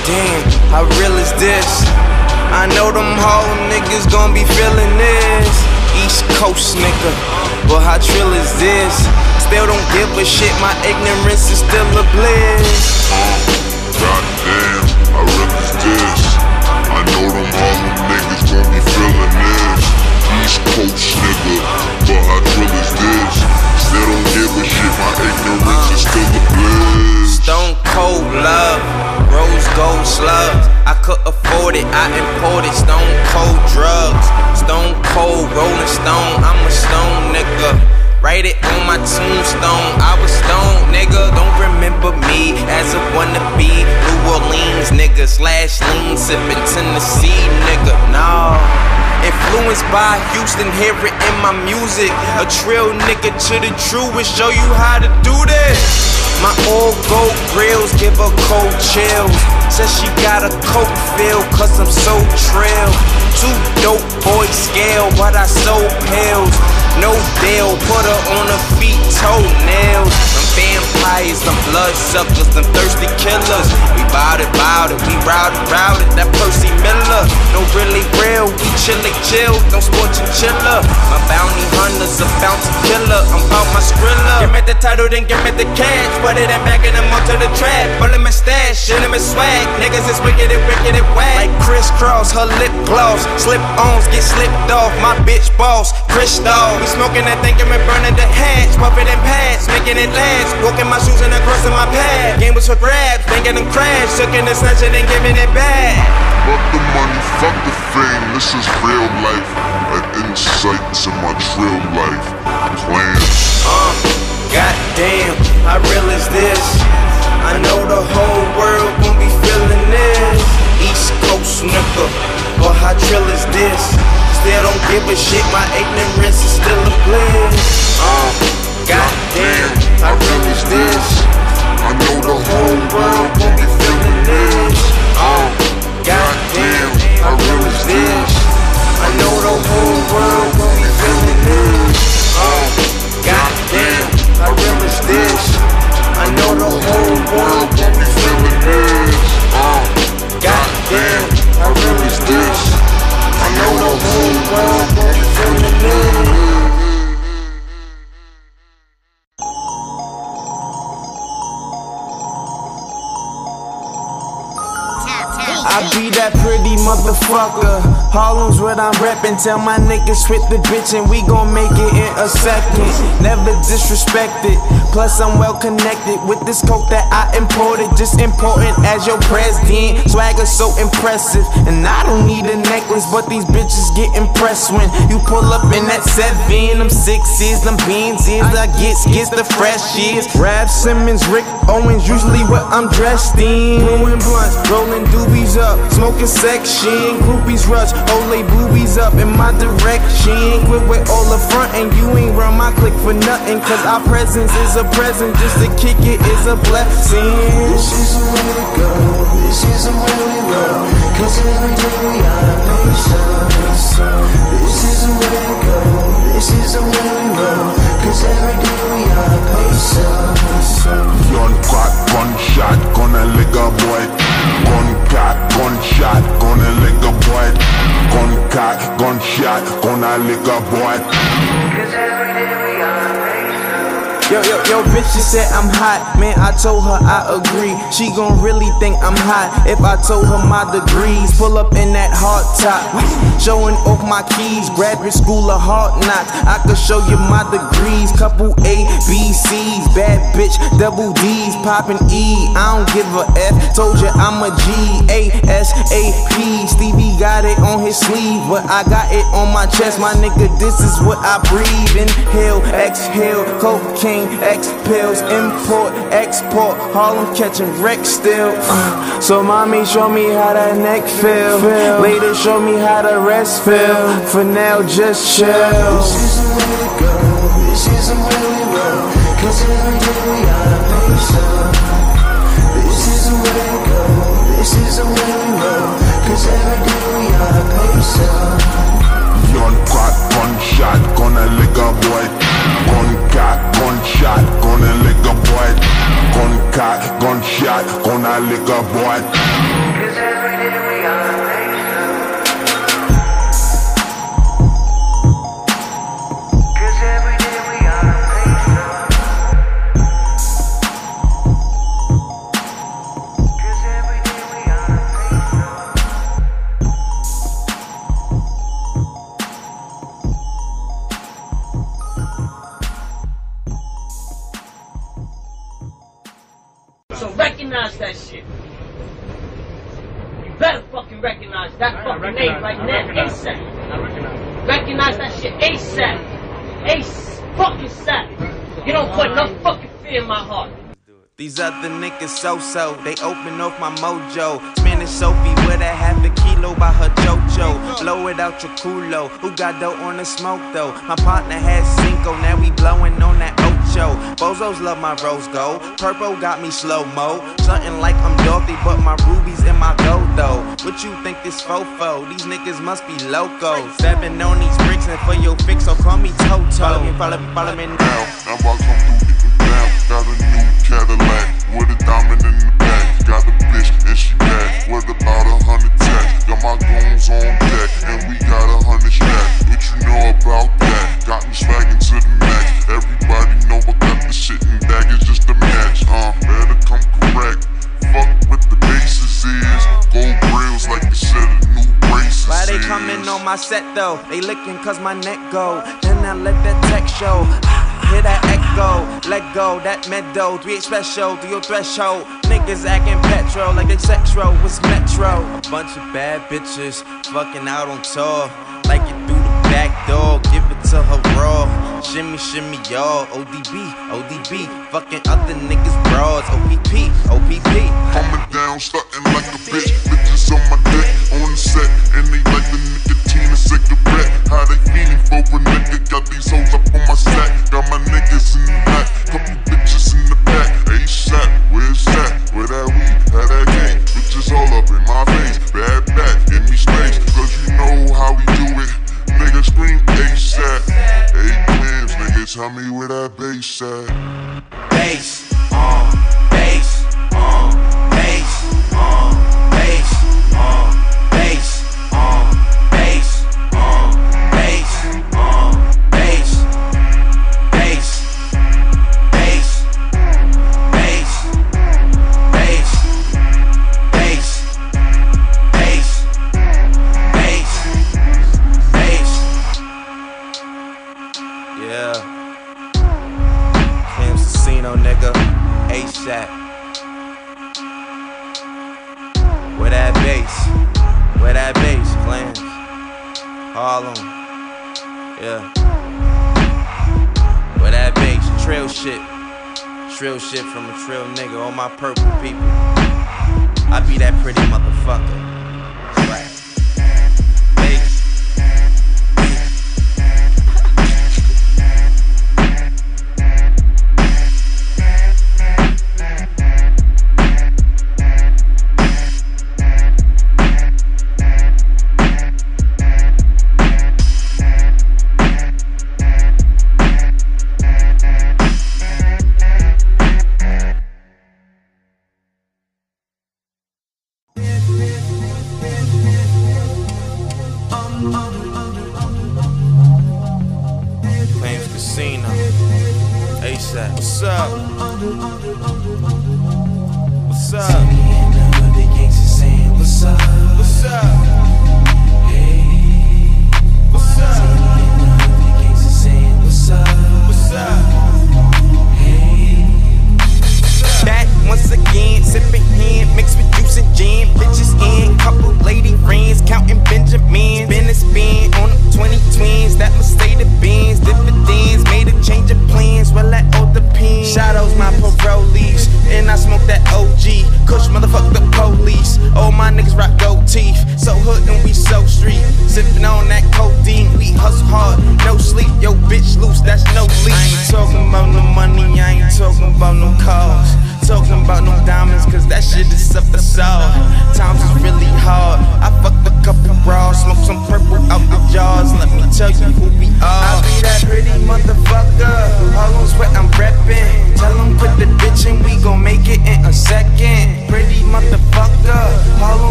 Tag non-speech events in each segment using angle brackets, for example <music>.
Goddamn, how real is this? I know them Harlem niggas gon' be feeling this. East Coast nigga, but how trill is this? Still don't give a shit, my ignorance is still a bliss. Goddamn, how real is this? I know them Harlem niggas gon' be feeling this. East Coast nigga, but how trill is this? Still don't give a shit, my ignorance is still a bliss. Stone cold love, rose gold slugs. I could afford it, I imported stone cold drugs. Stone cold rolling stone, I'm a stone nigga. Write it on my tombstone. I was stoned, nigga. Don't remember me as a wannabe New Orleans nigga slash lean sipping Tennessee nigga. Nah. Influenced by Houston, hear it in my music. A trill nigga to the truest, show you how to do this. My old gold grills give her cold chills. Says she got a coke feel, cause I'm so trill. Two dope boys scale, but I sold pills. No deal, put her on her feet, toenails. Them vampires, them blood suckers, them thirsty killers. We bout it, bout it, we routed, routed. That Percy Miller, no really real, we chillin' chill, don't sport chinchilla. My bounty hunter's a bounty killer, I'm bout my skrilla. Give me the title, then give me the cash. Put it in back and them up to the trap. Pull my stash, shit my swag. Niggas is wicked and wicked and whack. Like crisscross, her lip gloss. Slip ons get slipped off. My bitch boss, Crystal. We smoking that thing and we burning the hatch. Puffin' and pads, making it last. Walking my shoes and crossing my path. Game was for grabs, making them crash. Sucking the snatching and giving it back. Fuck the money, fuck the fame, this is real life. An insight to my trill life. Plans. Uh, goddamn, how real is this? I know the whole world gon' be feeling this. East Coast nigga, but how trill is this? Still don't give a shit, my ignorance is still a bliss. Uh, goddamn, real is this? I know the whole world gon' be feeling this. Uh, goddamn, I real is this? I know the whole world gon' be feeling this. Uh, goddamn, how real this? I know the whole world gon' be feeling this. Uh, goddamn, how real this? I know the whole world gon' be feeling this. I be that pretty motherfucker. Harlem's what I'm reppin'. Tell my niggas hit the bitch and we gon' make it in a second. Never disrespected. Plus I'm well connected with this coke that I imported. Just important as your president. Swagger so impressive. And I don't need a necklace, but these bitches get impressed when you pull up in that seven. Them sixes, them beans is I get gets the freshies. Raf Simons, Rick Owens, usually what I'm dressed in. Blowing blunts, rolling doobies up, smoking section. Groupies rush, they boobies up in my direction. Quit with all the front and you ain't run my click for nothing. Cause our presence is a present, just to kick it is a blessing. This is the way to go. This is the way we roll. Cause every day we are nation. This is the way to go. This is the way we roll. Cause every day we are nation. Gun crack, gunshot, gonna lick a boy. Gun cat, gunshot, gonna lick a boy. Gun cat, gunshot, gonna lick a boy. Cause every day we are Yo, yo, yo, bitch, she said I'm hot. Man, I told her I agree. She gon' really think I'm hot if I told her my degrees. Pull up in that hard top, showing off my keys. Graduate school of hard knocks. I could show you my degrees. Couple A, B, C's. Bad bitch, double D's. Poppin' E. I don't give a F. Told you I'm a G. A, S, A, P. Stevie got it on his sleeve, but I got it on my chest. My nigga, this is what I breathe. Inhale, exhale, cocaine, X pills, import, export. Harlem catching wreck still. Uh, <sighs> so mommy, show me how that neck feel. Later, show me how the rest feel. For now, just chill. This is the way to go. This is the way we roll. Cause every day we are nation. This is the way to go. This is the way we roll. Cause every day we are nation. Gun crack, gunshot, gonna lick a boy gunshot, gonna lick a boy. Gun cot, gunshot, gonna lick a boy. So-so, they open off my mojo. Spinning Sophie with a half a kilo by her JoJo. Blow it out your culo. Who got dough on the smoke though? My partner has Cinco, now we blowing on that Ocho. Bozos love my rose gold. Purple got me slow mo. Something like I'm Dorothy, but my rubies in my gold though. What you think this fofo? These niggas must be loco. Stepping on these bricks and for your fix, so call me Toto. Follow me, follow me, follow me now. Now I come through down. Got a new Cadillac though? They licking cause my neck go. Then I let that tech show. Hear that echo, let go, that meadow, three special to your threshold. Niggas acting petro like they sexro, it's metro. A bunch of bad bitches fucking out on tour. Like it through the back door, give to her raw. Shimmy, shimmy, y'all. ODB, ODB, fucking other niggas bras. OPP, OPP. Coming down, starting like a bitch. Bitches on my dick, on the set, and they like the nicotine and cigarette. How they feeling for a nigga? Got these hoes up on my sack. Got my niggas in the back, couple bitches in the back. ASAP, where's that? Where that weed? How that gang? Bitches all up in my face. Bad back, give me space, tell me where that bass at. bass, on, shit from a trill nigga. All my purple people. I be that pretty motherfucker.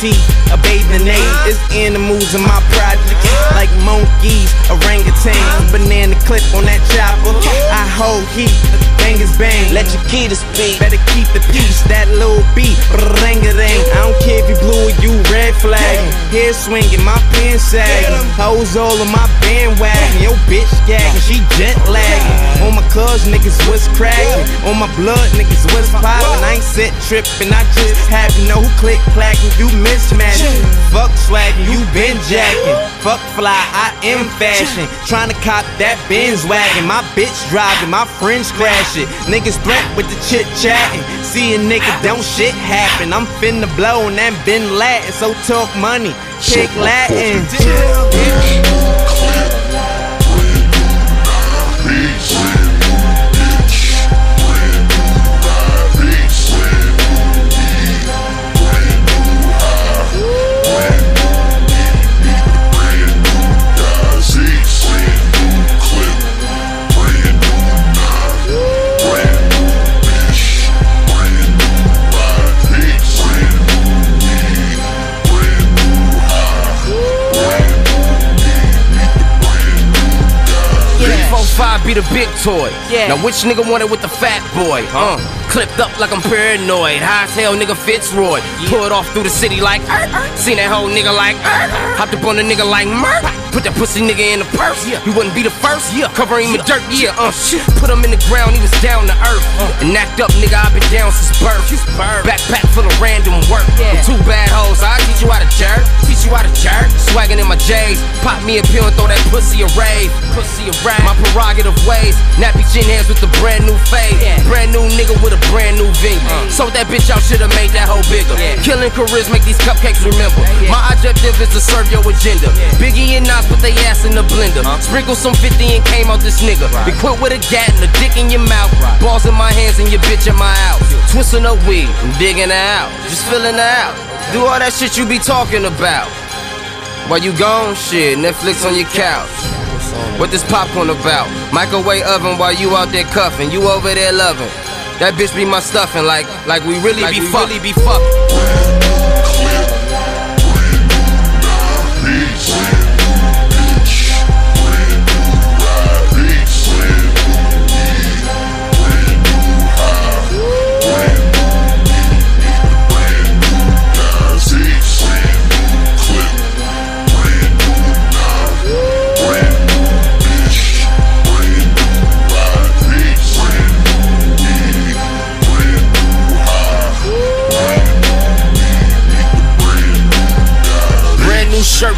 Teeth, a bathing aid. It's in the moves of my project. Like monkeys, orangutans. Banana clip on that chopper. I hold heat, bangers bang. Let your key to speak. Better keep the peace. That little beat, ring a dang. I don't care if you blue or you red flagging. Hair swinging, my pen sagging. Hoes all in my bandwagon. Yo, bitch gagging, she jet lagging. On my cuz, niggas was cracking. On my blood, niggas was popping. I ain't set tripping, I just happen who click clacking. You mismatching. Fuck swagging, you been jacking. Fuck fly, I am fashion. Trying to cop that Benz wagon. My bitch driving, my friends crash it. Niggas threat with the chit chatting. See a nigga, don't shit happen. I'm finna blow and that been Latin. So talk money, pick Latin. The big toy. Yeah. Now which nigga want it with the fat boy? Uh, clipped up like I'm paranoid. High as hell, nigga Fitzroy. Pulled off through the city like, er, er. seen that whole nigga like, er. hopped up on a nigga like Murk. Put that pussy nigga in the purse. Yeah. He wouldn't be the first. Yeah. Cover him with dirt. Yeah. Uh, put him in the ground. He was down to earth. And act up, nigga. I've been down since birth. Backpack full of random work. Yeah. Two bad hoes. I teach you how to jerk. Teach you how to jerk. Swagging in my J's. Me a pill and throw that pussy a rave. Pussy a rave. My prerogative ways. Nappy chin hands with the brand new fade. Yeah. Brand new nigga with a brand new venue. Uh. Sold that bitch out, shoulda made that hoe bigger. Yeah. Killing careers, make these cupcakes remember. Yeah. My objective is to serve your agenda. Biggie and Nas put they ass in the blender. Uh-huh. Sprinkle some 50 and came out this nigga. Be quick with a gat and a dick in your mouth. Balls in my hands and your bitch in my house. Twisting up weed and digging her out. Just filling her out. Do all that shit you be talking about. While you gone, shit, Netflix on your couch. What this popcorn about? Microwave oven while you out there cuffing. You over there loving. That bitch be my stuffing like like we really be fucking. Really be fucking.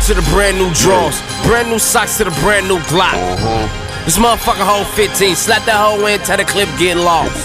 To the brand new drawers. Brand new socks to the brand new Glock. Uh-huh. This motherfucker hold 15. Slap that hoe in, tell the clip get lost.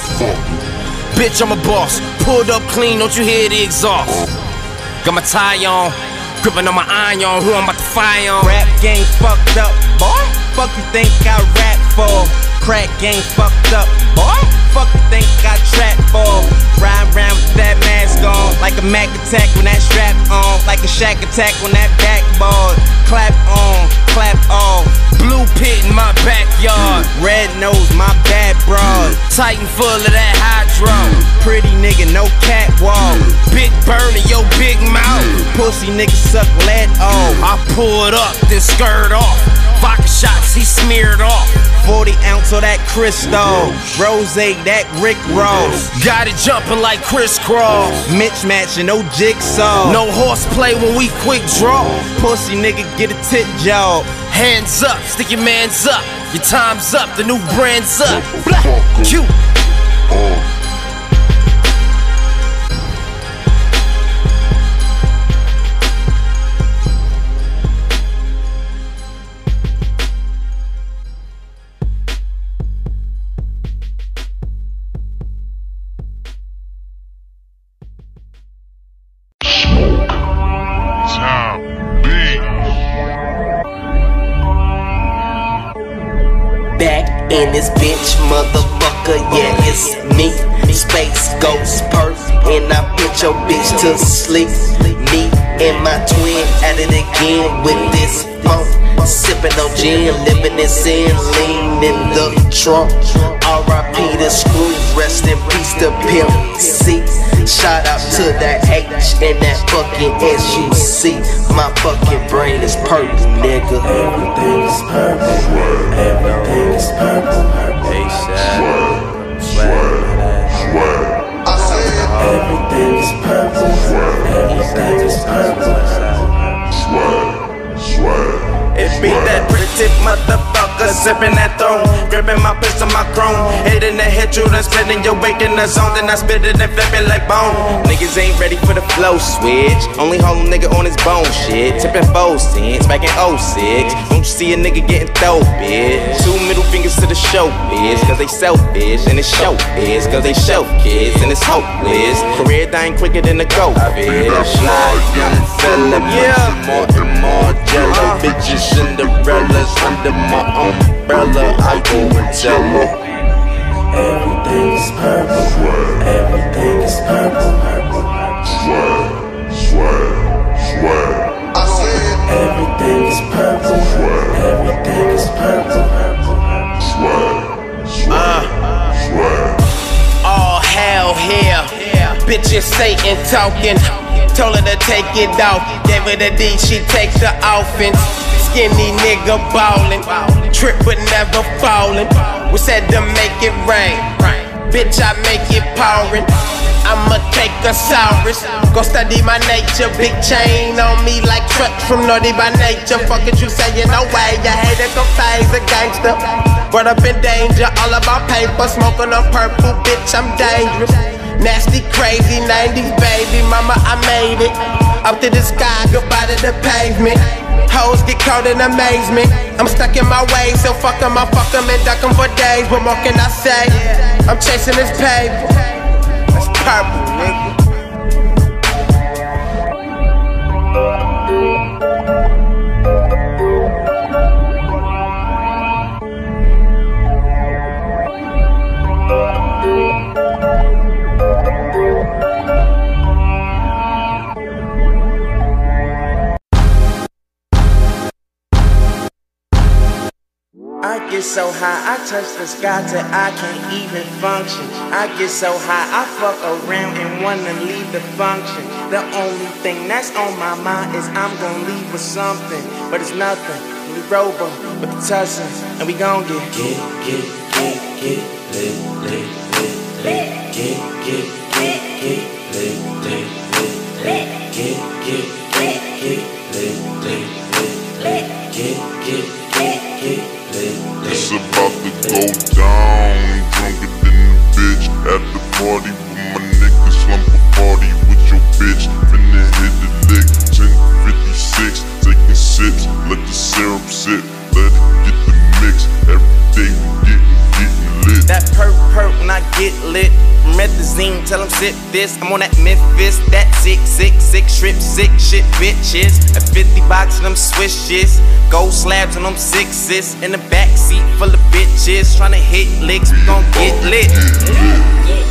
Bitch, I'm a boss. Pulled up clean, don't you hear the exhaust? Uh-huh. Got my tie on, gripping on my iron on, who I'm about to fire on. Rap game fucked up, boy. Fuck you think I rap for? Crack game fucked up, boy. Fuck you think I trap for? Ride round with that mask on, like a Mac attack when that strap on, like a Shaq attack when that backboard. Clap on, clap off. Blue pit in my backyard. Red nose, my bad broad. Titan full of that hydro. Pretty nigga, no catwalk. Big burn in your big mouth. Pussy niggas suck lead. Oh, I pulled up, then skirt off. Vodka shots, he smeared off. 40 ounce of that Cristal. Rose, that Rick Ross. Got it jumping like crisscross. Mitch matching, no jigsaw. No horseplay when we quick draw. Pussy nigga get a tit job. Hands up, stick your mans up. Your time's up, the new brand's up. Blah, cute. The trunk. R.I.P. the screw, rest in peace to Pimp C. Shout out to that H and that fucking S-U-C. My fucking brain is purple, nigga. Everything is purple. Everything is purple. Everything is purple. Everything is purple. Swag, swag. It be that pretty motherfucker sipping that head, you done spinning your weight in the zone, then I spit it and flip it like bone. Niggas ain't ready for the flow switch, only hold a nigga on his bone shit, tipping four cents back in 06. Don't you see a nigga getting throw, bitch? Two middle fingers to the show, bitch, cause they selfish, and it's show, bitch, cause they shelf kids, and it's hopeless. Career dying quicker than the go, bitch. Fly young fella, Yeah. more and more jello. Uh-huh. Bitches Cinderellas under my umbrella. I go and tell her. Everything is purple. Everything is purple. Swag, swag, swag. Everything is purple. Everything is purple. swag, swag, swag. All hell here. Bitches Satan talking. Told her to take it off. Gave her the D, she takes the offense. Skinny nigga ballin'. Trip but never fallin'. We said to make it rain. Bitch, I make it pouring. I'ma take a Saurus. Go study my nature. Big chain on me like Treach from Naughty by nature. Fuck it, you saying no way. You hate it, go phase a gangster. Brought up in danger, all about paper. Smoking on purple, bitch, I'm dangerous. Nasty, crazy, 90s baby. Mama, I made it. Up to the sky, goodbye to the pavement. Hoes get caught in amazement. I'm stuck in my ways, so fuck 'em, I fuck 'em and duck for days. What more can I say? I'm chasing this paper. That's purple, I get so high, I touch the sky till I can't even function. I get so high, I fuck around and wanna leave the function. The only thing that's on my mind is I'm gonna leave with something, but it's nothing. We robo with the tussins, and we gon' get get get get get lit lit lit lit get get get get lit lit lit lit get get get get lit lit lit lit get get get get. It's about to go down. Drunker than a bitch at the party with my niggas. Slump a party with your bitch. Finna hit the lick. 1056. Taking sips. Let the syrup sit. Let it get the mix. Every day we. That perk perk when I get lit. Methazine, tell them sit this. I'm on that Memphis, that sick, sick, sick, strip, sick shit, bitches. A 50 box of them swishes. Gold slabs on them sixes. In the back seat full of bitches. Tryna hit licks, we gon' get lit.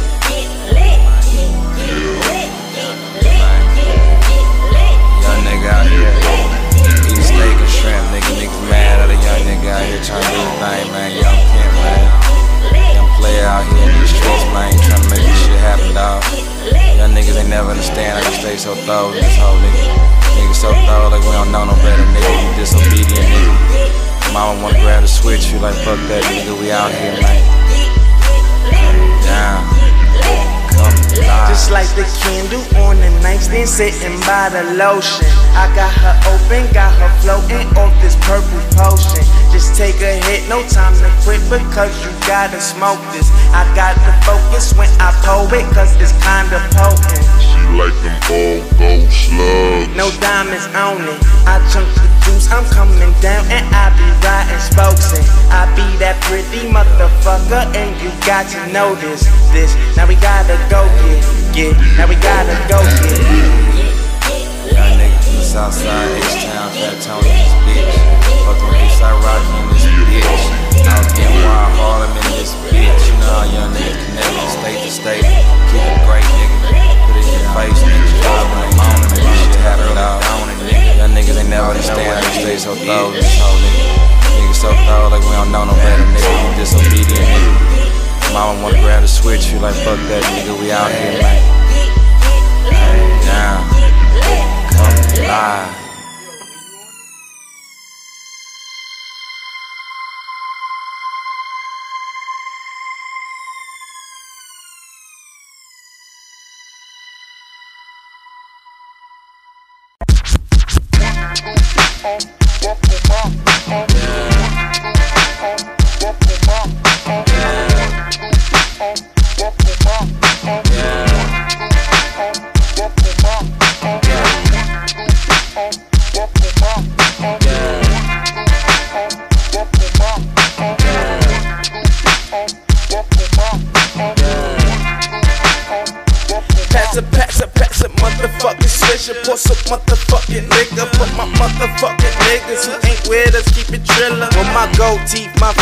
Out here, man. Come down. Just like the candle on the nightstand, sitting by the lotion. I got her open, got her floating off this purple potion. Just take a hit, no time to quit because you gotta smoke this. I got to focus when I pull it, cause it's kinda potent. She like them old gold slugs. No diamonds on it. I chunk the juice, I'm coming down and I be riding spokes and I be that pretty motherfucker and you got to know this. This, now we gotta go get, get, now we gotta go get. Young nigga from the south side, H-Town, Fat Tony, this bitch. Fucking with H-Side Rocky in this bitch. Out getting wild Harlem in this bitch. You know how young niggas connect state to state. Keep it great, nigga. Put it in your face, nigga. Drive when they Shit happen out. Young niggas ain't never understand. I stay so thorough. Niggas so thorough, like we don't know no better, nigga. You disobedient, nigga. Mama wanna grab the switch, you like fuck that, nigga. We out here, man. Down. Come live. Pass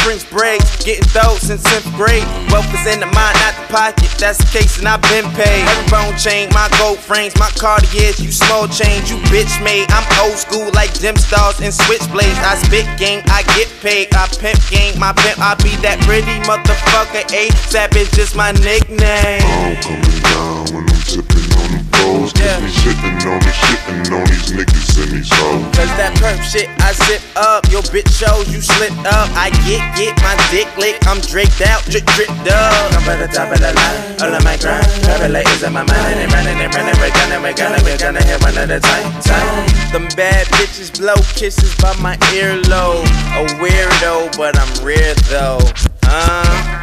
French braids. Getting those since 10th grade. Wealth is in the mind, not the pocket. That's the case, and I've been paid. Every bone chain, my gold frames, my Cartiers, you small change, you bitch made. I'm old school like dim stars and switchblades. I spit game, I get paid. I pimp game, my pimp, I be that pretty motherfucker. A savage is just my nickname. I'm coming down when I'm sipping on them foes. Cause Yeah. me sitting on the shitting on these niggas and these hoes. Cause that perp shit I zip up, your bitch shows you slipped up. I get, get my dick licked, I'm draped out, drip, drip, up. I'm at the top of the line, all of my grind. Traveler is in my mind, and they running, and running, we're gonna, we're gonna, we're gonna hit one at a time, time. Them bad bitches blow kisses by my earlobe. A weirdo, but I'm rare though. Uh.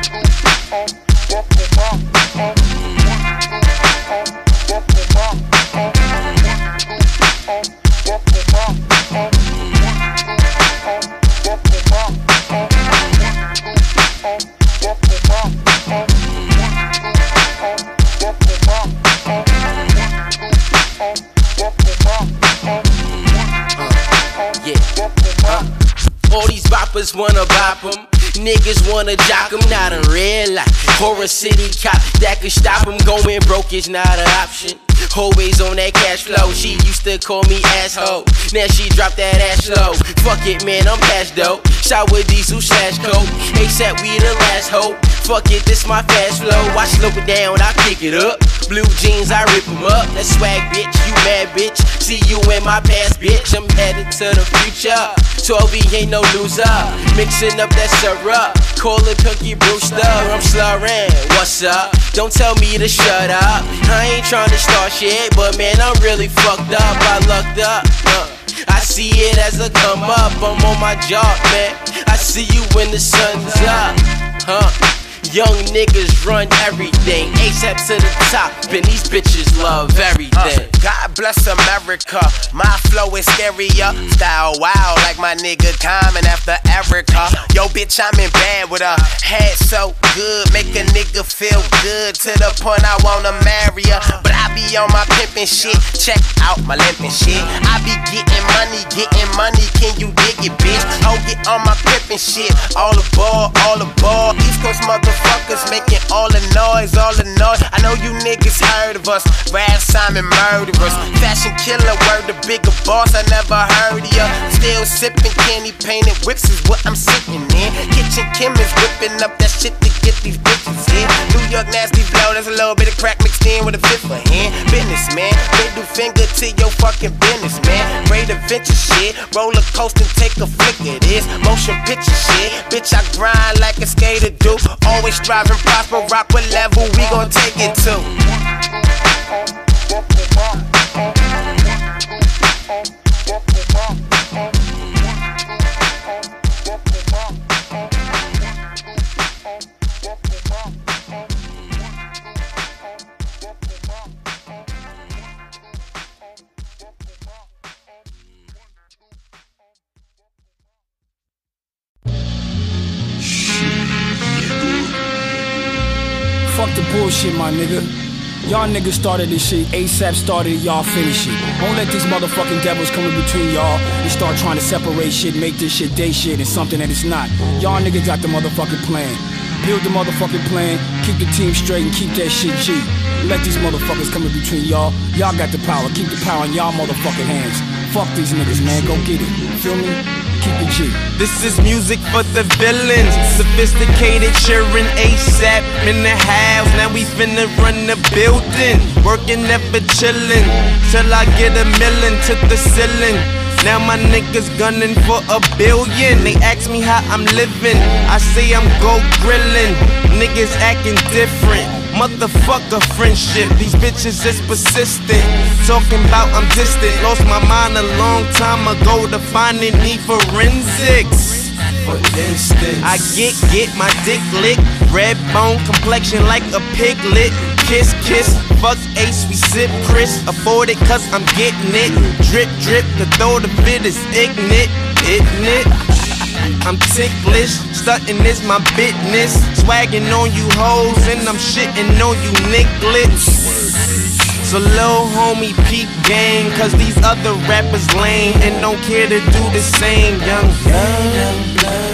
Wanna bop 'em. Niggas wanna jock 'em, not in real life. Horror City cop that could stop 'em. Going broke is not an option. Always on that cash flow. She used to call me asshole. Now she dropped that ass low. Fuck it, man, I'm past dope. Shot with diesel slash coke. ASAP, we the last hope. Fuck it, this my fast flow. I slow it down, I pick it up. Blue jeans, I rip 'em up. That swag, bitch, you mad, bitch. See you in my past, bitch. I'm headed to the future. 12 ain't no loser. Mixing up that syrup. Call it Cookie Brewster. I'm slurring. What's up? Don't tell me to shut up. I ain't trying to start shit, but man, I'm really fucked up. I lucked up. Uh. I see it as a come up. I'm on my job, man. I see you when the sun's up. Huh? Young niggas run everything. ASAP to the top, and these bitches love everything. God bless America. My flow is scarier. Style wild like my nigga Common after Erykah. Yo, bitch, I'm in bed with her. Head so good, make a nigga feel good to the point I wanna marry her. But I be on my pimpin' shit. Check out my limpin' shit. I be getting money, getting money. Can you dig it, bitch? Oh, get on my pimpin' shit. All aboard, all aboard. East Coast motherfucker. Motherfuckers making all the noise, all the noise. I know you niggas heard of us. Rap Simon murderers. Fashion killer, word the bigger boss. I never heard of ya. Still sipping candy painted whips is what I'm sitting in. Kitchen chemists whipping up that shit to get these bitches in. New York nasty flow, that's a little bit of crack mixed in with a fifth of hand. Businessman, middle finger to your fucking business, man. Great adventure shit. Roller coaster, take a flick of this. Motion picture shit. Bitch, I grind like a skater do. Always striving, prosper, rock what level we gon' take it to. Fuck the bullshit, my nigga. Y'all niggas started this shit, ASAP started it, y'all finish it. Don't let these motherfucking devils come in between y'all and start trying to separate shit, make this shit day shit and something that it's not. Y'all niggas got the motherfucking plan. Build the motherfucking plan, keep the team straight and keep that shit G. Let these motherfuckers come in between y'all. Y'all got the power, keep the power in y'all motherfucking hands. Fuck these niggas, man, go get it. Feel me? Keep it G. This is music for the villains. Sophisticated cheering ASAP in the house. Now we finna run the building. Working never chillin'. Till I get a million to the ceiling. Now my niggas gunning for a billion. They ask me how I'm living. I say I'm go grillin'. Niggas acting different. Motherfucker friendship. These bitches is persistent. Talking about I'm distant. Lost my mind a long time ago to finding need forensics. For instance, I get get my dick licked. Red bone complexion like a piglet. Kiss, kiss, fuck ace, we sip Chris. Afford it cause I'm getting it. Drip, drip, the throw the bit is ignorant. It? I'm ticklish, stunting is my business. Swagging on you hoes, and I'm shitting on you nigglets. So little homie peep gang, cause these other rappers lame and don't care to do the same. Young blood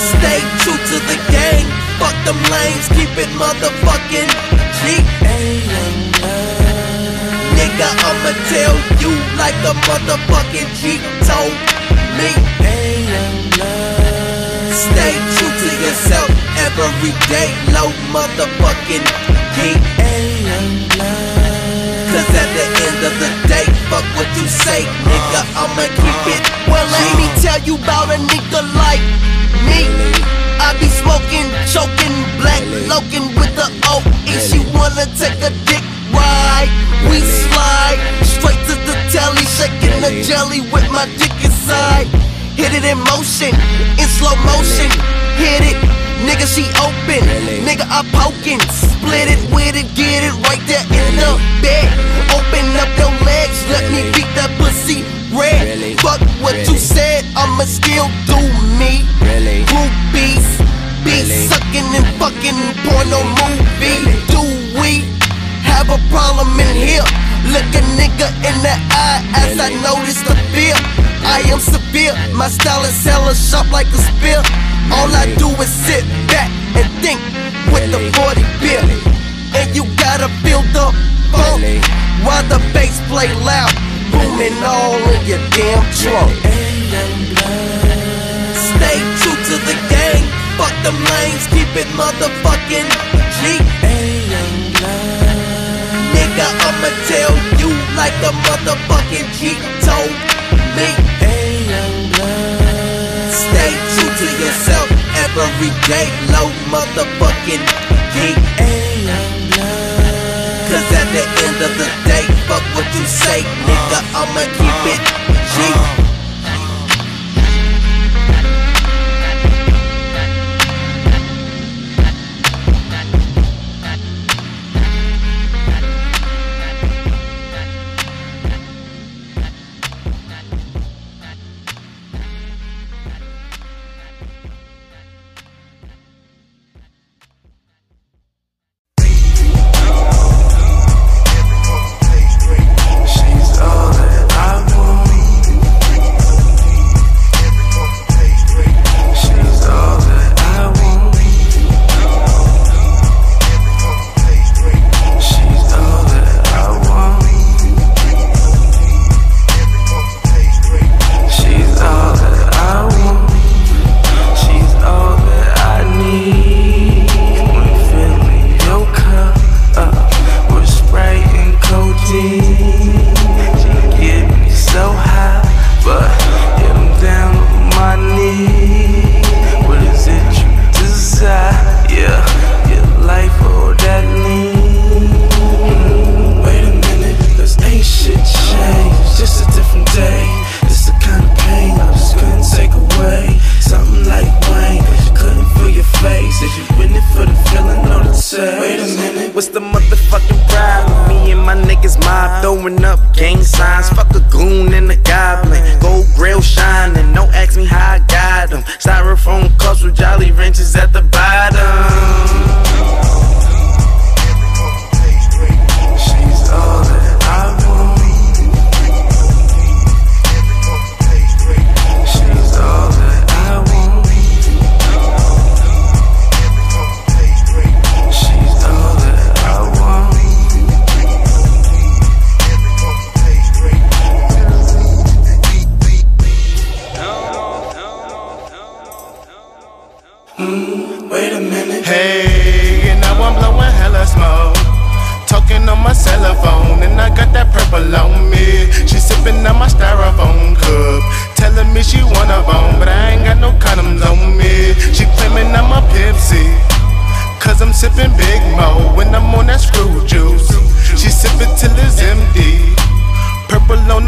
Stay true to the game. Fuck them lanes, keep it motherfucking G. Nigga, I'ma tell you like a motherfucking G told me. Stay true to yourself every day, low motherfucking key. Cause at the end of the day, fuck what you say, nigga, I'ma keep it. Well, let me tell you about a nigga like me. I be smoking, choking, black loking with the O. She wanna take a dick ride. We slide straight to the telly, shaking the jelly with my dick inside. Hit it in motion, in slow motion. Hit it, nigga, she open. Nigga, I poking. Split it with it, get it right there in the bed. Open up your legs, let me beat that pussy red. Fuck what you said, I'ma still do me. Groupies, be sucking and fucking porno movie. Do we have a problem in here? Look a nigga in the eye as I notice the fear. I am severe, my style is hella sharp like a spear. All I do is sit back and think with the 40 beer. And you gotta feel the funk while the bass play loud, booming all in your damn trunk. Stay true to the game, fuck them lanes, keep it motherfucking G. Nigga, I'ma tell you like a motherfucking G told me. Stay true to yourself every day, low motherfucking geek. Cause at the end of the day, fuck what you say, nigga, I'ma keep it G.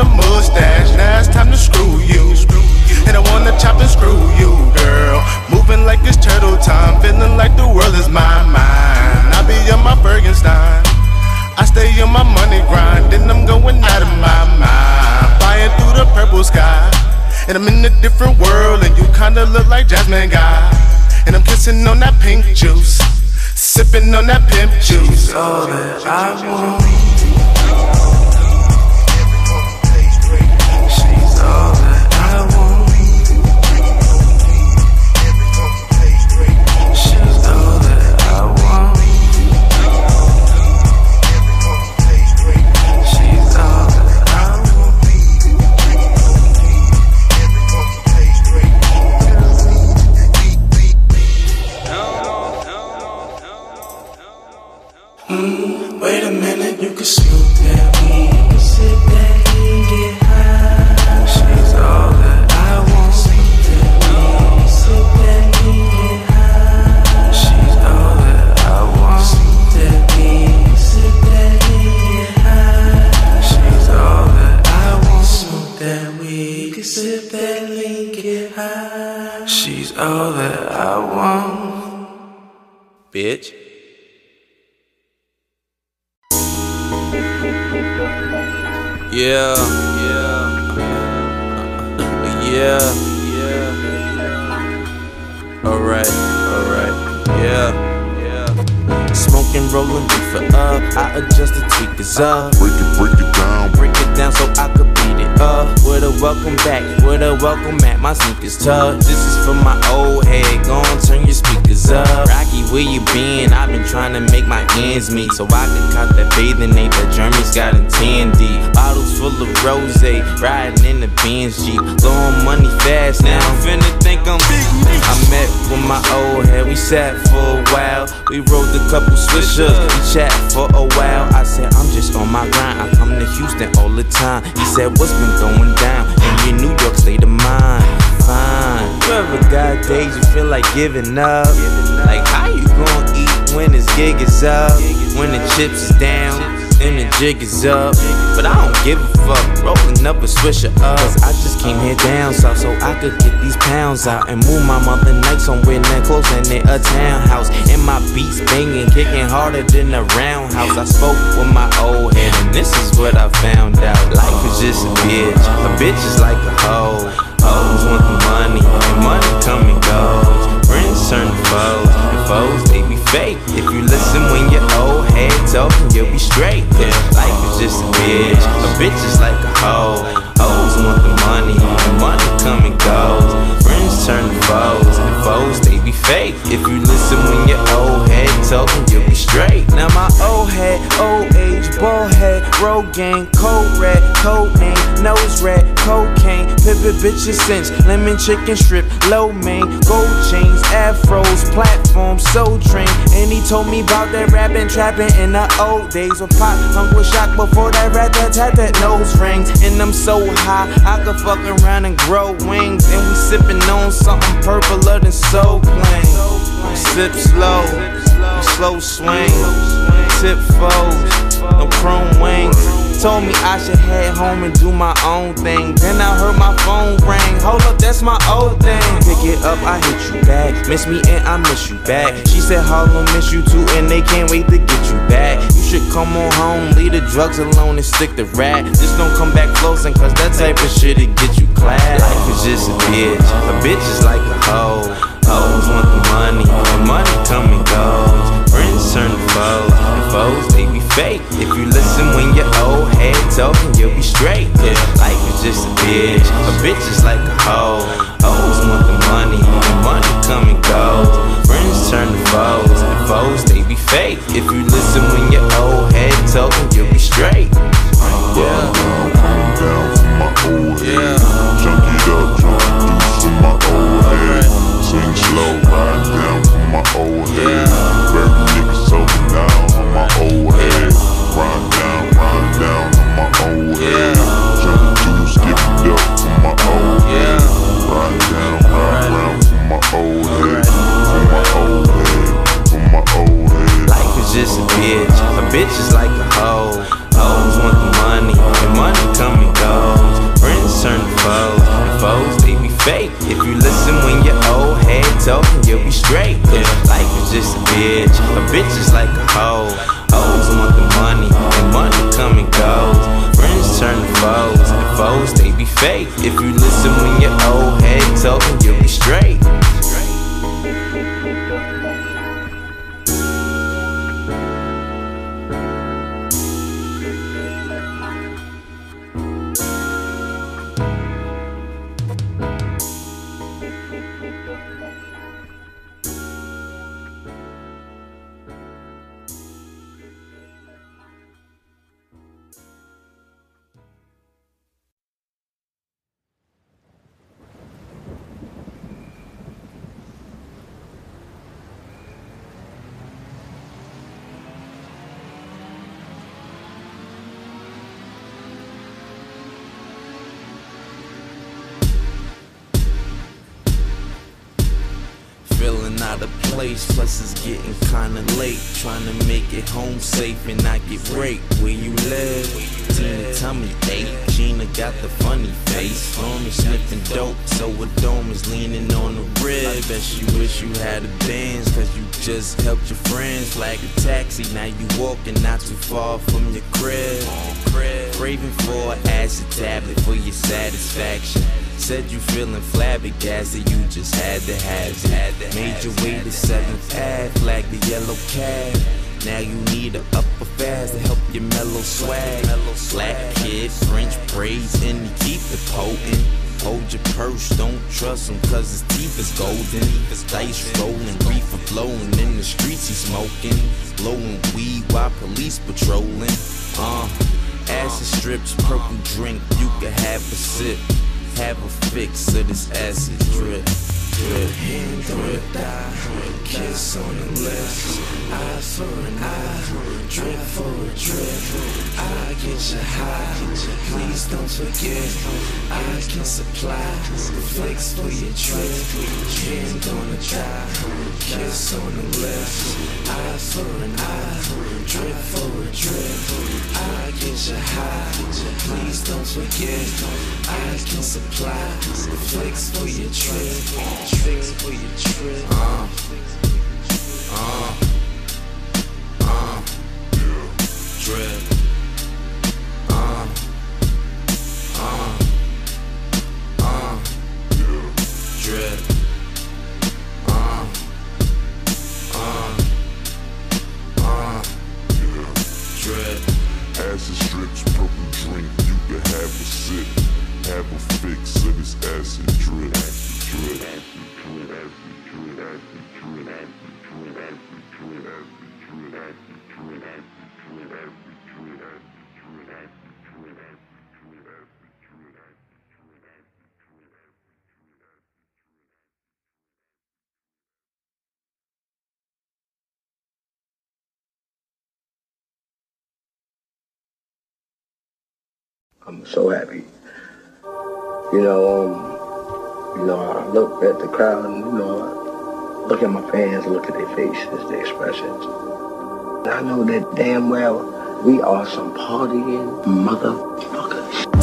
on the mustache, now it's time to screw you. And I wanna chop and screw you, girl. Moving like it's turtle time, feeling like the world is my mind. I be on my Bergenstein. I stay on my money grind, then I'm going out of my mind. Flying through the purple sky. And I'm in a different world, and you kinda look like Jasmine Guy. And I'm kissing on that pink juice, sipping on that pimp juice. all that I want. Yeah, yeah, yeah, yeah. Alright, alright, yeah, yeah. Smoking, rolling, reefer up. I adjust the tweakers up. Break it, break it down. Break it down so I could beat it up. With a welcome back, with a welcome back, my sneakers tucked. This is for my old head. Go on, turn your speakers up. Rocky, where you been? I've been trying to make my ends meet so I can cop that bathing ape that Jeremy's got in 10 deep. Bottles full of rose, riding in the Benz Jeep. Blowing money fast now. I'm finna think I'm big I met with my old head, we sat for a while. We rode a couple swishers, we chat for a while. I said, I'm just on my grind. I come to Houston all the time. He said, What's been going down in your New York state of mind? Fine. You ever got days you feel like giving up? Like, how you gonna eat when this gig is up? When the chips is down? And the jig is up. But I don't give a fuck, rolling up a swisher up. Cause I just came here down south so I could get these pounds out and move my mother night somewhere that close and in a townhouse. And my beats banging, kicking harder than a roundhouse. I spoke with my old head and this is what I found out. Life is just a bitch, a bitch is like a hoe. Hoes want the money, and money come and goes. Friends turn to foes, and foes fake. If you listen when your old head talking, you'll be straight. Cause life is just a bitch, a bitch is like a hoe. Hoes want the money, and money come and goes. Friends turn to foes, and foes they be fake. If you listen when your old head talking, you'll be straight. Now my old head, old age, bald head, road gang, cold red, code name, nose red, cocaine, pivot bitches since lemon chicken strip, low main, gold chains, afros, platform, soul train. And he told me about that rapping, trapping in the old days. When pop punk was shocked before that rat that had that nose rings. And I'm so high, I could fuck around and grow wings. And we sipping on something purpler than Soul Plane. Sip slow, slow swing, tip foes, no chrome wings. Told me I should head home and do my own thing. Then I heard my phone ring. Hold up, that's my old thing. Pick it up, I hit you back. Miss me and I miss you back. She said Harlem miss you too, and they can't wait to get you back. You should come on home, leave the drugs alone and stick to rap. Just don't come back closing, cause that type of shit it get you clapped. Life is just a bitch, a bitch is like a hoe. Hoes want the money, the money come and goes. Friends turn to foes, and foes they fake. If you listen when your old head talking, you'll be straight. Yeah, life is just a bitch, a bitch is like a hoe. Hoes want the money, the money come and goes. Friends turn to foes, and foes they be fake. If you listen when your old head talking, you'll be straight. Yeah. Yeah. Chunk it up, chunk juice from my old head. Swing slow, ride down from my old head. Bury niggas over on my old head. Ride down, ride down on my old head. Chunk juice, give it up from my old head. Ride down, ride round from my old head. From my old head, from my old head. Life is just a bitch, a bitch is like a hoe. Hoes want the money, and money come and goes. Friends turn to foes, and foes they be fake. If you listen when your head talking, you'll be straight. Cause life is just a bitch, a bitch is like a hoe. Hoes want the money, and money come and goes. Friends turn to foes, and foes they be fake. If you listen when your old head talking, you'll be straight. To have it. Made your way to 7th Ave, flag the yellow cab. Now you need a upper fast to help your mellow swag. Black kid, French braids, and he keep it potent. Hold your purse, don't trust him, cause his teeth is golden. His dice rolling, reefer flowing, in the streets he smoking. Blowing weed while police patrolling. Uh, acid strips, purple drink, you can have a sip. Have a fix of this acid drip. Drip, hand drip, die, kiss on the lips, eye for an eye, drip for a drip. I get you high, please don't forget. I can supply flicks for your trip. Hand on the die, kiss on the lips, eye for an eye, drip for a drip. I get you high, please don't forget. I can supply flicks for your trip. Flicks for your trip. Uh, uh, uh, drip. Uh, uh, uh, drip. Uh, uh, uh. Acid strips, purple drink, you can have a sip. Have a fix of this acid drip. Drip. I'm so happy. You know, um, you know, I look at the crowd and you know, look at my fans, look at their faces, their expressions. I know that damn well we are some partying motherfuckers.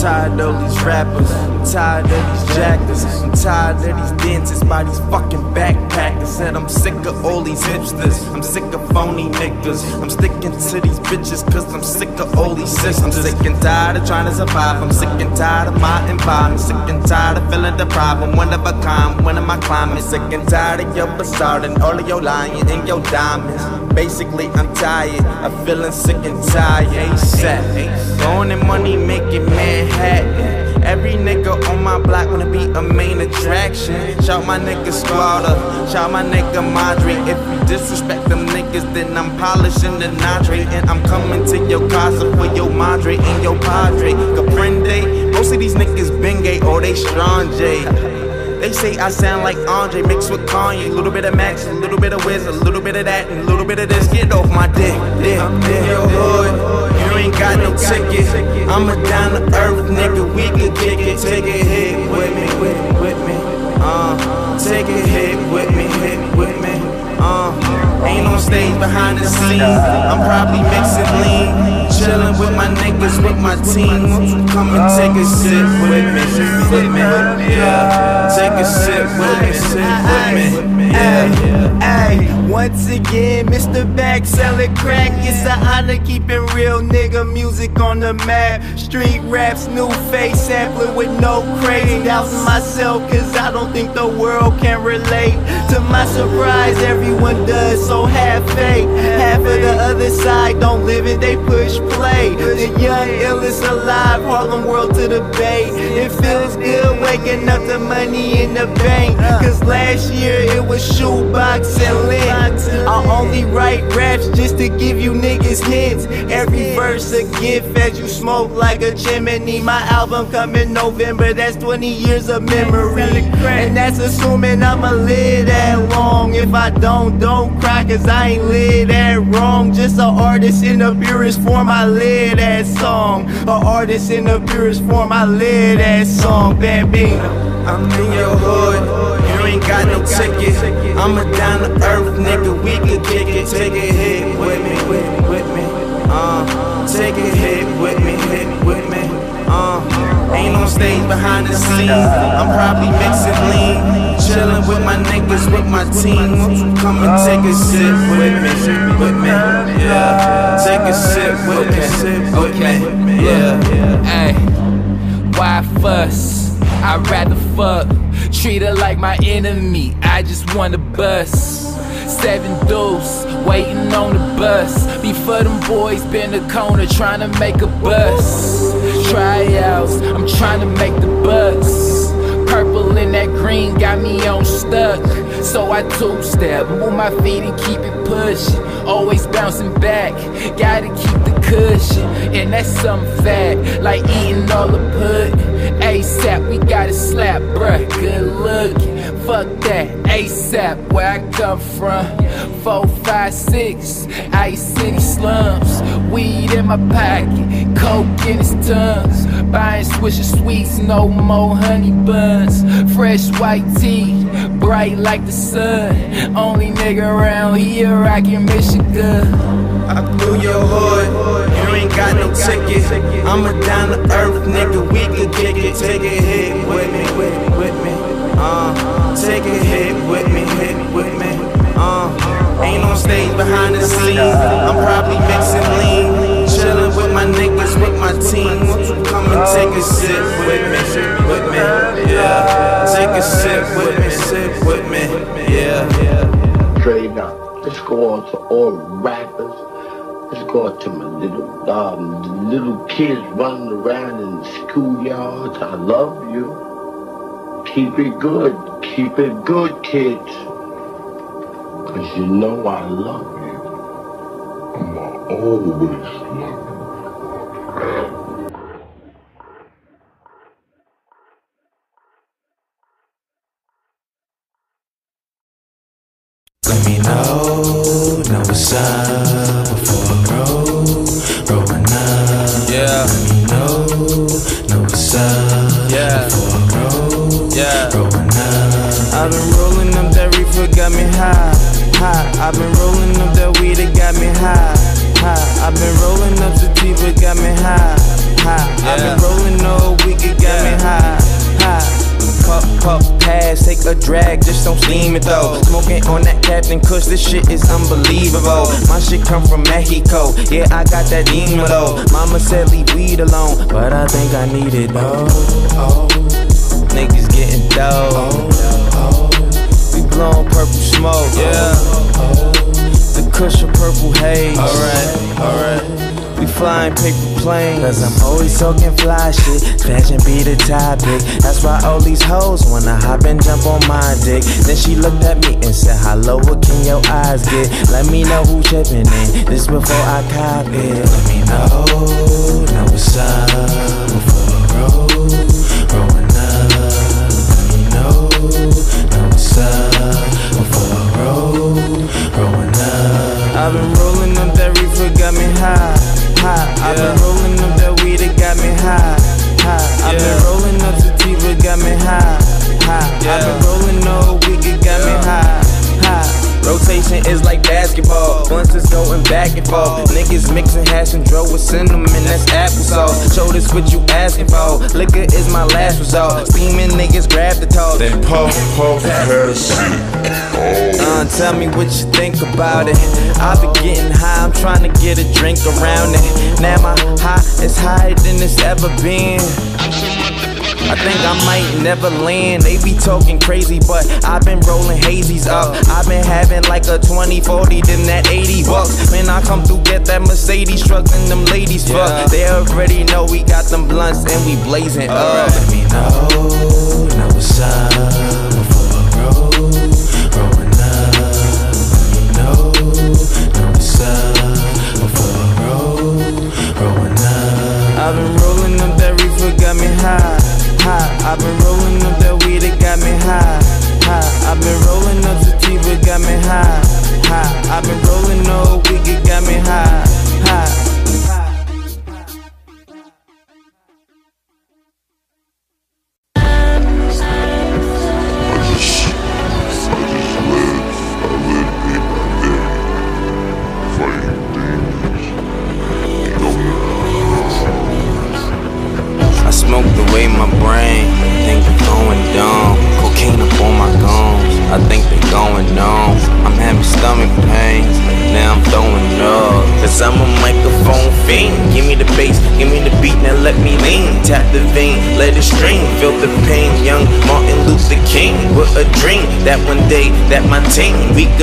Tired of these rappers. I'm tired of these jackers. I'm tired of these dentists by these fucking backpackers. Said I'm sick of all these hipsters. I'm sick of phony niggas. I'm sticking to these bitches cause I'm sick of all these sisters. I'm sick and tired of trying to survive. I'm sick and tired of my environment. Sick and tired of feeling the problem. One of a kind, one of my climates. Sick and tired of your facade and all of your lying and your diamonds. Basically, I'm tired of feeling sick and tired. ASAP. Going in money making Manhattan. Every nigga on my block wanna be a main attraction. Shout my nigga Squatter, shout my nigga Madre. If you disrespect them niggas, then I'm polishing the Nadre. And I'm coming to your casa for your Madre and your Padre. Caprende, most of these niggas been gay or they strong J. They say I sound like Andre mixed with Kanye. A little bit of Max, a little bit of Wiz, a little bit of that, and a little bit of this. Get off my dick, dick, dick. Your hood, you ain't got no ticket. I'm a down to earth nigga. We can kick it, take a hit with me, with, me, with me. Uh, take a hit with me, hit with me. Uh, ain't on stage behind the scenes. I'm probably mixing lean. Chillin' with my niggas, with my team. Come and take a sip with me, with me? Yeah, take a sip with me, with me. Once again, Mr. Back selling crack. It's an honor keeping real nigga music on the map. Street raps, new face sampler with no craze. Doubting myself, cause I don't think the world can relate. To my surprise, everyone does, so have faith. Half of the other side don't live it, they push play. The young illest alive, Harlem world to the bay. It feels good waking up the money in the bank. Cause last year it was shoebox and lint. I only write raps just to give you niggas hints. Every verse a gift as you smoke like a chimney. My album coming November, that's 20 years of memory. And that's assuming I'ma live that long. If I don't, don't cry, cause I ain't live that wrong. Just an artist in the purest form, I live that song. An artist in the purest form, I live that song. Bambino. I'm in your hood, ain't got no ticket. I'm a down to earth nigga, we can kick it. Take a hit with me, with, with me. Uh, take a hit with me, hit with me. Uh, ain't on stage behind the scenes. I'm probably mixing lean. Chillin' with my niggas, with my team. Come and take a sip with me, with me? Yeah, take a sip with me, sip with me. Yeah. Hey, why fuss? I'd rather fuck. Treat her like my enemy. I just wanna bust. Seven deuce, waiting on the bus. Before them boys been the corner trying to make a bus. Tryouts, I'm trying to make the bucks. Purple and that green got me on stuck. So I two step, move my feet and keep it pushing. Always bouncing back, gotta keep the cushion. And that's some fat, like eating all the pudding. ASAP, we gotta slap, bruh. Good looking. Fuck that, ASAP, where I come from. Four, five, six, Ice City slums. Weed in my pocket, coke in his tongues. Buying swisher sweets, no more honey buns. Fresh white tea, bright like the sun. Only nigga around here rockin' Michigan. I through your hood, you ain't got no ticket. I'm a down to earth nigga, we can kick it. Take a hit with me, with, with me. Uh, take a hit with me, hit with me. Uh, ain't on stage behind the scenes. I'm probably mixing lean. My niggas, with my team. Won't you come and take a sip with me, with me? Yeah, take a sip with me, sip with me. Yeah. Straight up. Let's go on to all rappers. Let's go out to my little um, little kids running around in the schoolyards. I love you. Keep it good. Keep it good, kids. Cause you know I love you. I'ma always love you. Let me know, know what's up before I. Yeah. Let me know, know what's up Yeah. before I Yeah. I've been rolling up that reefer, got me high, high. I've been rolling up that weed, it got me high, high. I've been rolling up to sativa, got me high, high. I've been rolling all week, it got me high, high. Puff, puff, pass, take a drag, just don't steam it though. Smoking on that Captain Kush, this shit is unbelievable. My shit come from Mexico, yeah, I got that demon though. Mama said leave weed alone, but I think I need it though. Oh, niggas getting dough. We blowing purple smoke, yeah. Cushion purple haze. Alright, alright. We flying paper planes. Cause I'm always talking fly shit. Fashion be the topic. That's why all these hoes wanna hop and jump on my dick. Then she looked at me and said, How low what can your eyes get? Let me know who chipping in. This before I cop it. Let me know. Know what's up before I roll. Rolling up. Let me know. Know what's up I've been rolling up that reefer, got me high, high. I've been rolling up that weed, it got me high, high. I've been rolling up sativa, got me high, high. I've been rolling all week, it got me high, high. Rotation is like basketball. It's going back and forth. Niggas mixing hash and dro with cinnamon, that's applesauce. Show this what you asking for. Liquor is my last resort. Steaming niggas grab the talk. Then puff, puff, pass it. Uh, tell me what you think about it. I've been getting high, I'm trying to get a drink around it. Now my high is higher than it's ever been. I think I might never land. They be talking crazy, but I've been rolling hazies up. I've been having like a 20, 40, then that 80 bucks. When I come through, get that Mercedes truck and them ladies fuck. They already know we got them blunts and we blazing up. Let me know, know what's up before I roll. Rolling up, let me know, know what's up before I roll. Rolling up. I've been rolling up that reefer, got me high, high. I've been rolling up that weed, it got me high, high. I've been rolling up sativa, got me high, high. I've been rolling all week, it got me high, high.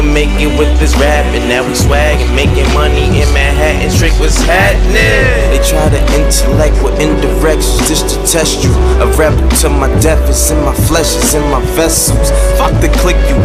Can make it with this rap. And now we swaggin', making money in Manhattan. Straight what's happening. They try to intellect with indirections just to test you. A rebel to my death is in my flesh, is in my vessels. Fuck the click you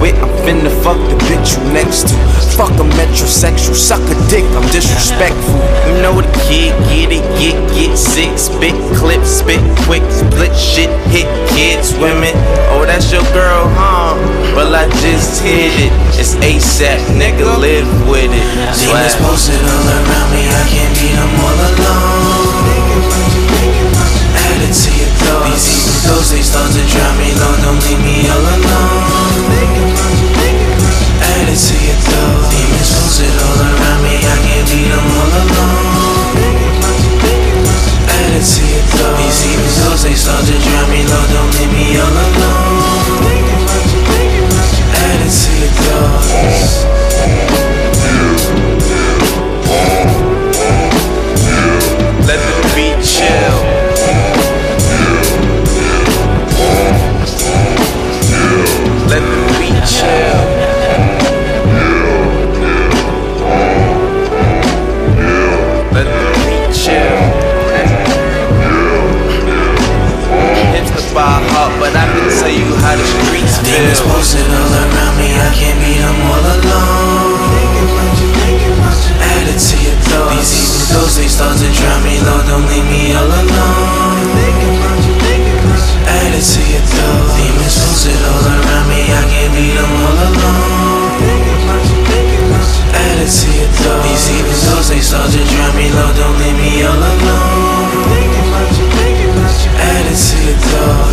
finna fuck the bitch you next to. Fuck a metrosexual, suck a dick, I'm disrespectful. You know the kid, get it, get, get sick, spit, clip, spit, quick, split shit, hit kids, women. Oh, that's your girl, huh? Well, I just hit it. It's ASAP, nigga, live with it. Demons posted all around me, I can't beat them all alone. Add it to your thoughts. These evil thoughts, they start to drive me low, don't leave me all alone. It to your thoughts. Demons posted all around me, I can't beat them all alone. Add it to your thoughts. These evil thoughts, they start to drive me low, don't leave me all alone. Add it to your thoughts. Demons posted all around me, I can't all alone. Add it to your thoughts. These evil they start to drive me low, don't leave me all alone. Add it to your thoughts. Demons posted all around me, I can't all alone. To your thoughts. These evil they start to me don't leave me all alone. To your thoughts.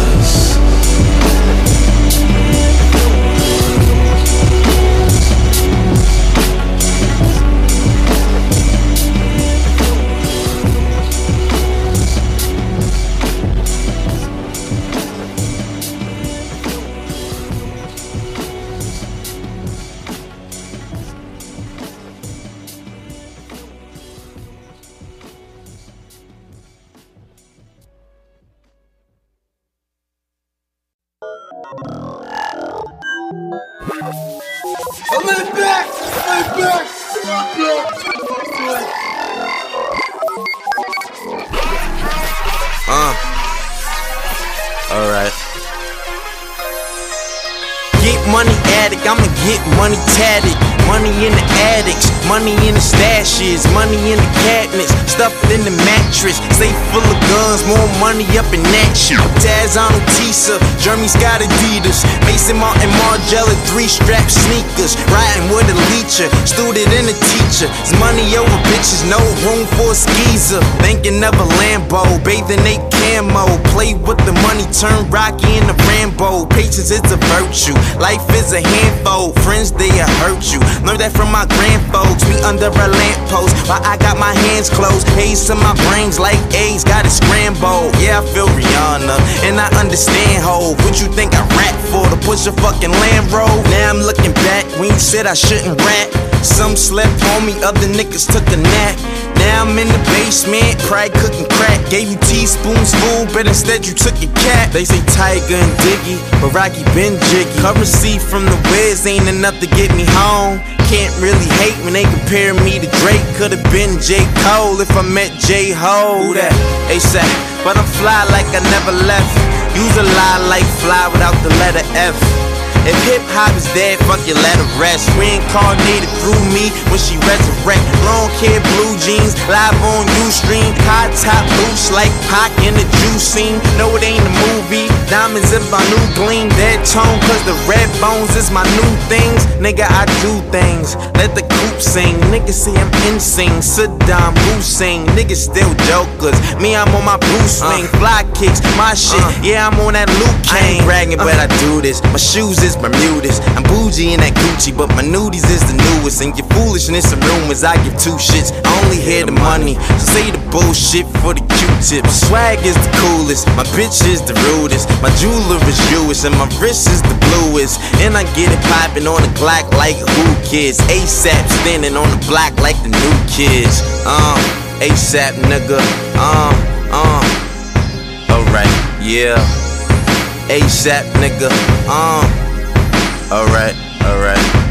Student in a It's money over bitches, no room for a skeezer. Thinking of a Lambo, bathing they camo. Play with the money, turn Rocky into Rambo. Patience is a virtue, life is a handful. Friends, they'll hurt you. Learned that from my grandfolks. We under a lamppost while I got my hands closed. Haze to my brains like A's, got it scrambled. Yeah, I feel Rihanna, and I understand ho. What you think I rap for? To push a fucking Rover? Now I'm looking back when you said I shouldn't rap. Some slept on me, other niggas took a nap. Now I'm in the basement, probably cooking crack. Gave you teaspoons full, but instead you took a cat. They say Tyga and Diggy, but Rocky been jiggy. Currency from the Wiz ain't enough to get me home. Can't really hate when they compare me to Drake. Could've been J. Cole if I met J. Ho. That? ASAP. But I'm fly like I never left. Use a lie like fly without the letter F. If hip hop is dead, fuck you, let it rest. Reincarnated through me when she resurrect. Long hair, blue jeans, live on Ustream. High top loose like Pac in the juice scene. No, it ain't a movie. Diamonds in my new gleam. Dead tone, cause the red bones is my new things. Nigga, I do things. Let the coop sing. Niggas say I'm insane. Saddam Hussein. Niggas still jokers. Me, I'm on my Bruce swing. Uh. Fly kicks, my shit. Uh. Yeah, I'm on that Luke Kane. I ain't bragging, but uh. I do this. My shoes is Bermudas. I'm bougie in that Gucci, but my nudies is the newest. And your foolishness and rumors, I give two shits. I only hear the money, so say the bullshit for the Q-tips. Swag is the coolest, my bitch is the rudest. My jeweler is Jewish, and my wrist is the bluest. And I get it poppin' on the Glock like who kids. ASAP standing on the block like the new kids. Um, ASAP nigga. Um, um. Alright, yeah. ASAP nigga. Um. Alright, alright.